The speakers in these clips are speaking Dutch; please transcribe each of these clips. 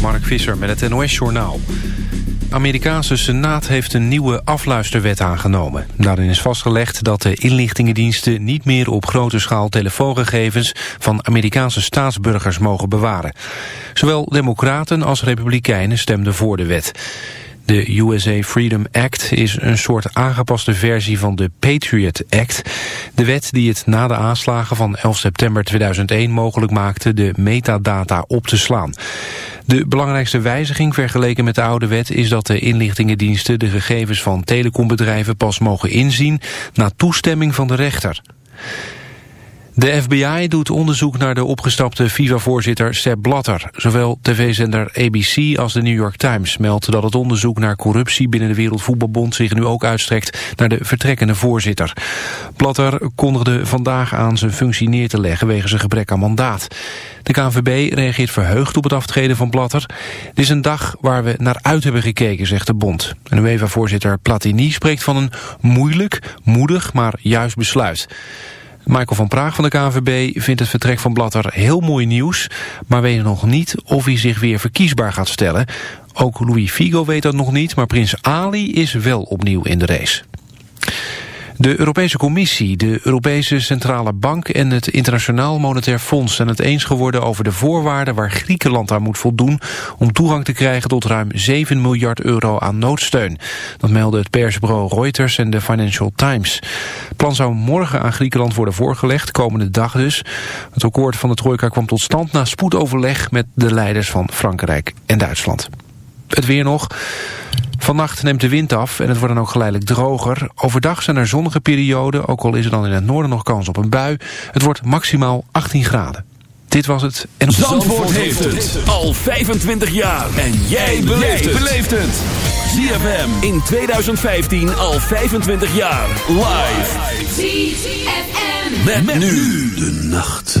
Mark Visser met het NOS-journaal. Amerikaanse Senaat heeft een nieuwe afluisterwet aangenomen. Daarin is vastgelegd dat de inlichtingendiensten niet meer op grote schaal telefoongegevens van Amerikaanse staatsburgers mogen bewaren. Zowel democraten als republikeinen stemden voor de wet. De USA Freedom Act is een soort aangepaste versie van de Patriot Act. De wet die het na de aanslagen van 11 september 2001 mogelijk maakte de metadata op te slaan. De belangrijkste wijziging vergeleken met de oude wet is dat de inlichtingendiensten de gegevens van telecombedrijven pas mogen inzien na toestemming van de rechter. De FBI doet onderzoek naar de opgestapte FIFA-voorzitter Sepp Blatter. Zowel tv-zender ABC als de New York Times meldt dat het onderzoek naar corruptie binnen de Wereldvoetbalbond zich nu ook uitstrekt naar de vertrekkende voorzitter. Blatter kondigde vandaag aan zijn functie neer te leggen wegens een gebrek aan mandaat. De KNVB reageert verheugd op het aftreden van Blatter. Dit is een dag waar we naar uit hebben gekeken, zegt de bond. En UEFA-voorzitter Platini spreekt van een moeilijk, moedig, maar juist besluit. Michael van Praag van de KNVB vindt het vertrek van Blatter heel mooi nieuws... maar weet nog niet of hij zich weer verkiesbaar gaat stellen. Ook Louis Figo weet dat nog niet, maar prins Ali is wel opnieuw in de race. De Europese Commissie, de Europese Centrale Bank en het Internationaal Monetair Fonds zijn het eens geworden over de voorwaarden waar Griekenland aan moet voldoen om toegang te krijgen tot ruim 7 miljard euro aan noodsteun. Dat melden het persbureau Reuters en de Financial Times. Het plan zou morgen aan Griekenland worden voorgelegd, komende dag dus. Het akkoord van de trojka kwam tot stand na spoedoverleg met de leiders van Frankrijk en Duitsland. Het weer nog. Vannacht neemt de wind af en het wordt dan ook geleidelijk droger. Overdag zijn er zonnige perioden, ook al is er dan in het noorden nog kans op een bui. Het wordt maximaal 18 graden. Dit was het. En Zandvoort, Zandvoort heeft het al 25 jaar. En jij beleeft het. ZFM in 2015 al 25 jaar. Live. ZFM. Met, met nu de nacht.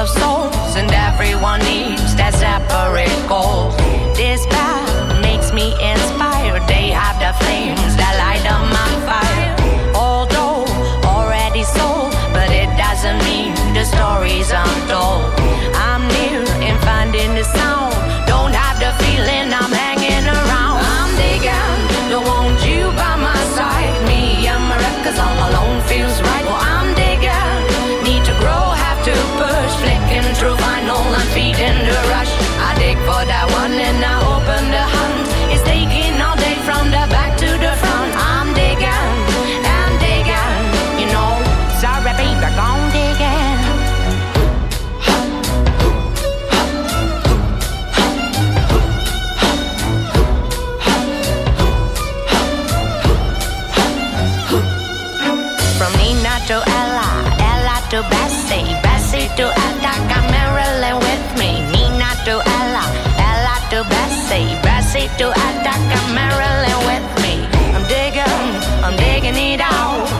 of souls, and everyone needs their separate goals. Bessie, Bessie to Attica, Marilyn with me. Nina to Ella, Ella to Bessie, Bessie to Attica, Marilyn with me. I'm digging, I'm digging it out.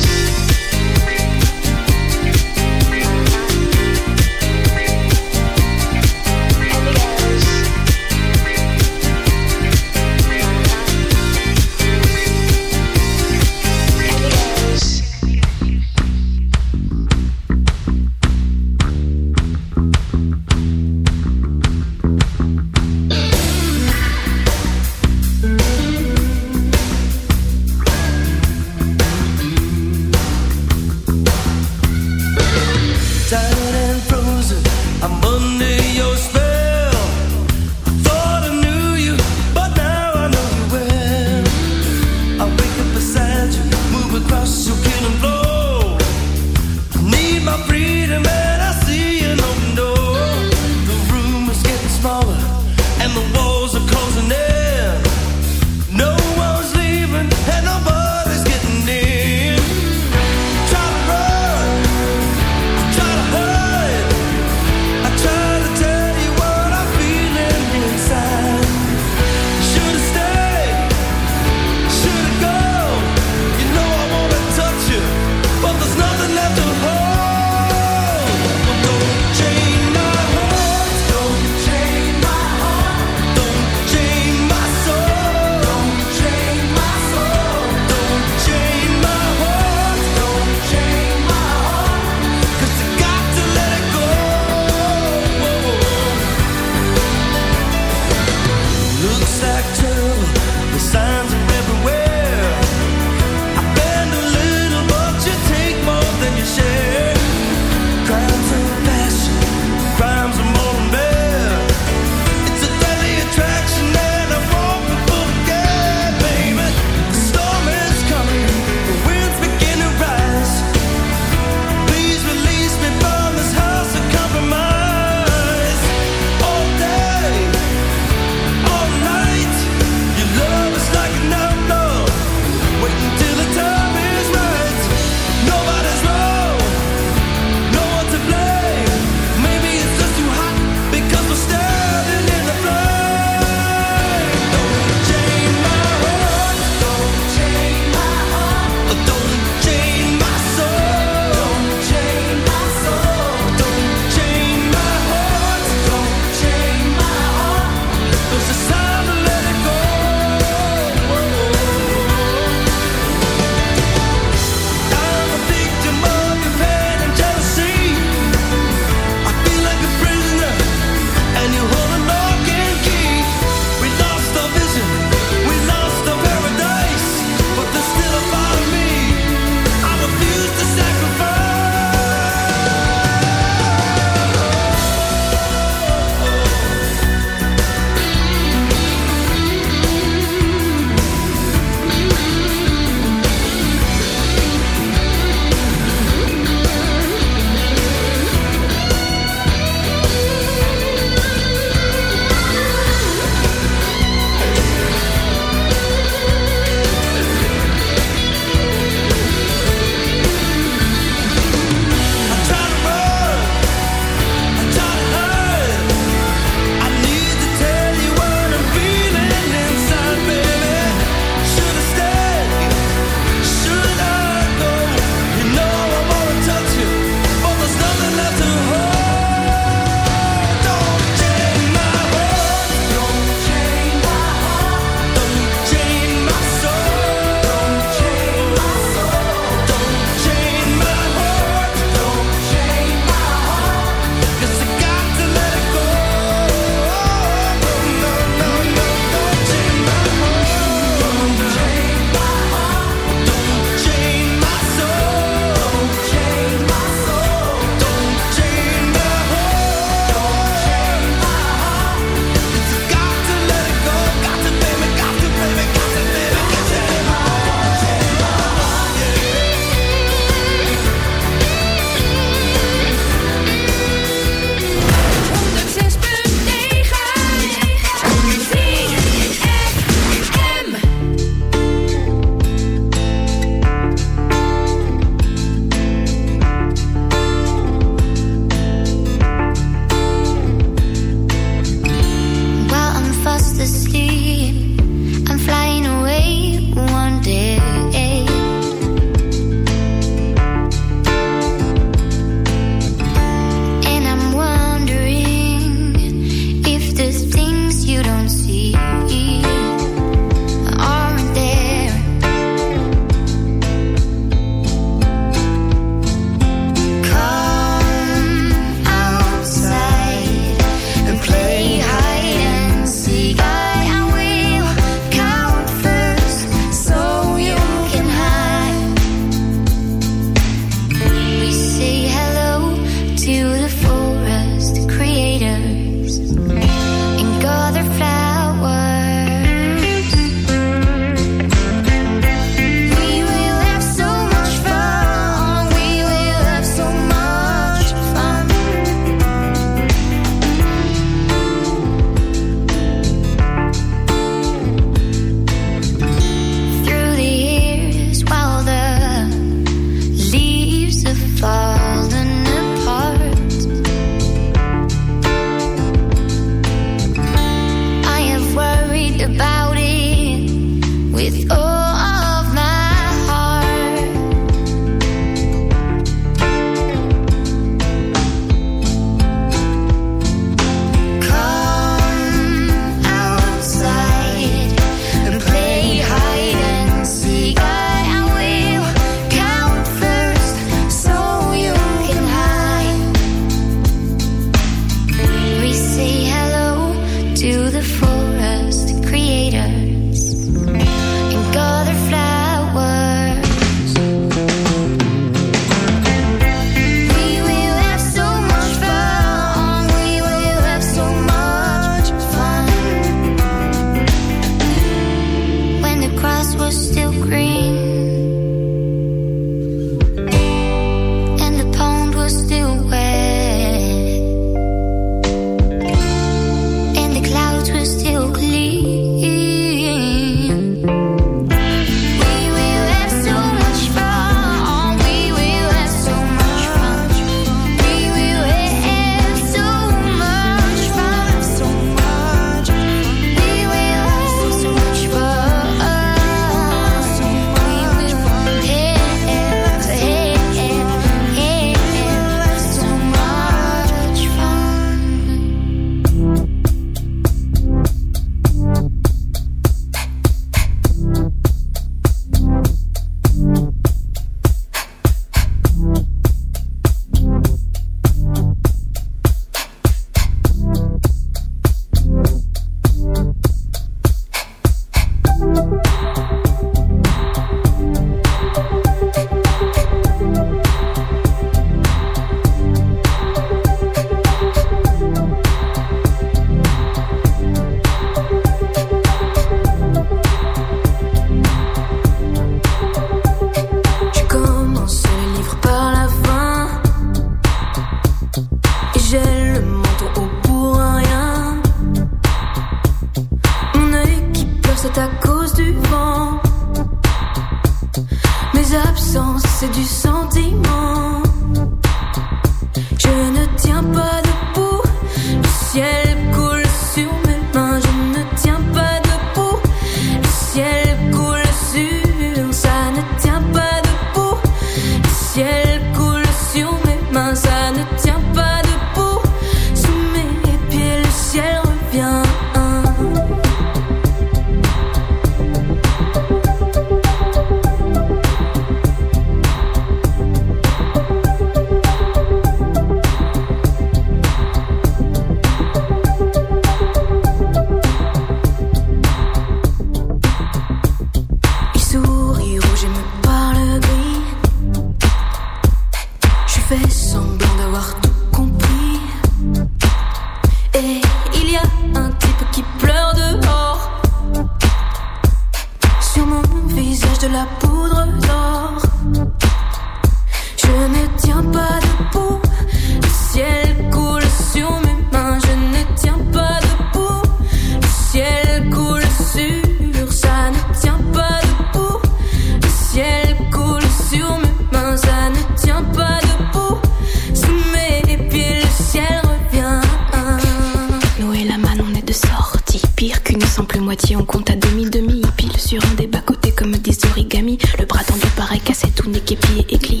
on compte à demi-demi, pile sur un des bas-côtés comme des origamis. Le bras tendu pareil cassé, tout nez et éclié.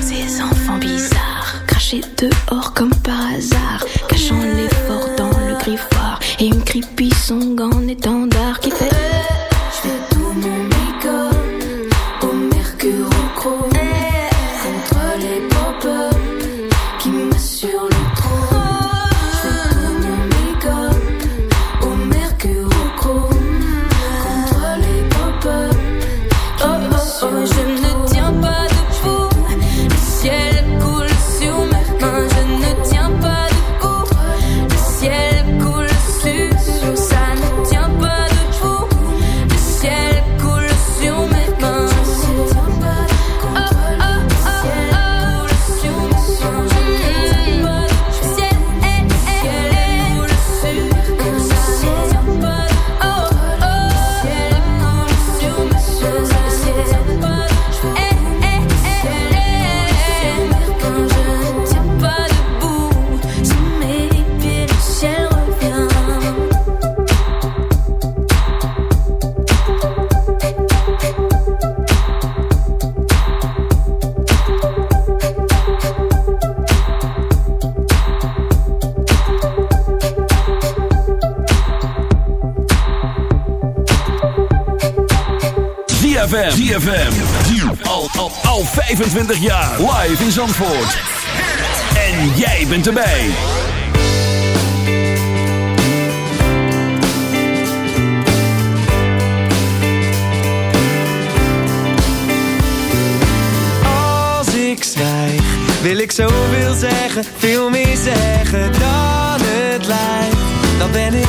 Ces enfants bizarres, crachés dehors Live in Zandvoort. En jij bent erbij. Als ik zwijg, wil ik zoveel zeggen. Veel meer zeggen dan het lijkt. Dan ben ik...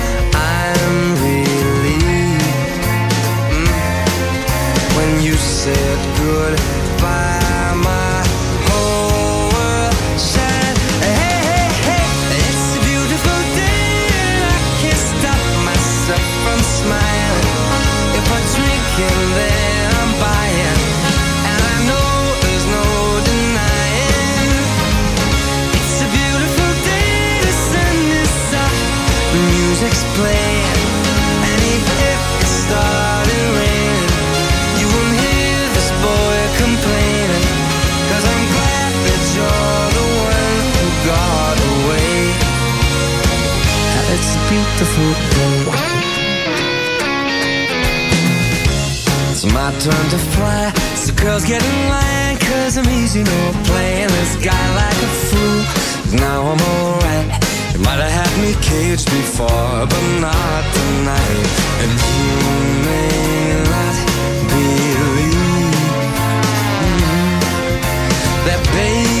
Said goodbye. Beautiful. It's my turn to fly. So girls get in line, cause I'm easy, no playing this guy like a fool. Now I'm alright. You might have had me caged before, but not tonight. And you may not believe mm, that, baby,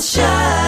sunshine.